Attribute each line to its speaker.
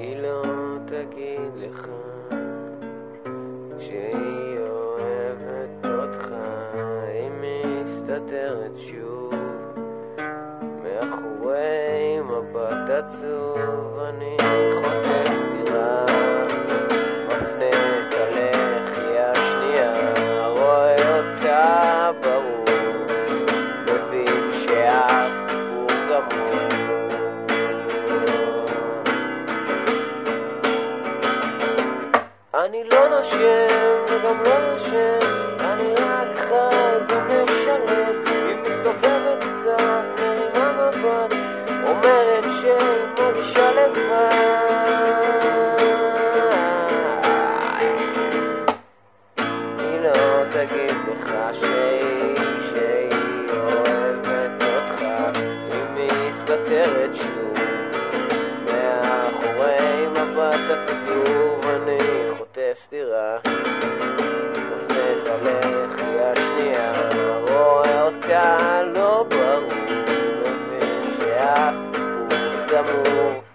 Speaker 1: היא לא תגיד לך שהיא אוהבת אותך, היא מסתתרת שוב מאחורי מבט עצוב, אני אני לא נושם וגם לא ישן, אני רק חי ומשלם. היא מסתובבת קצת, מרימה מבט, אומרת שהיא מרגישה לבד. היא לא תגיד לך שהיא, שהיא אוהבת אותך, היא מסתתרת שוב. מאחורי מבט עצוב אני בסתירה נופל ללך השנייה רואה אותה לא ברור מבין שהסיפור סגמור.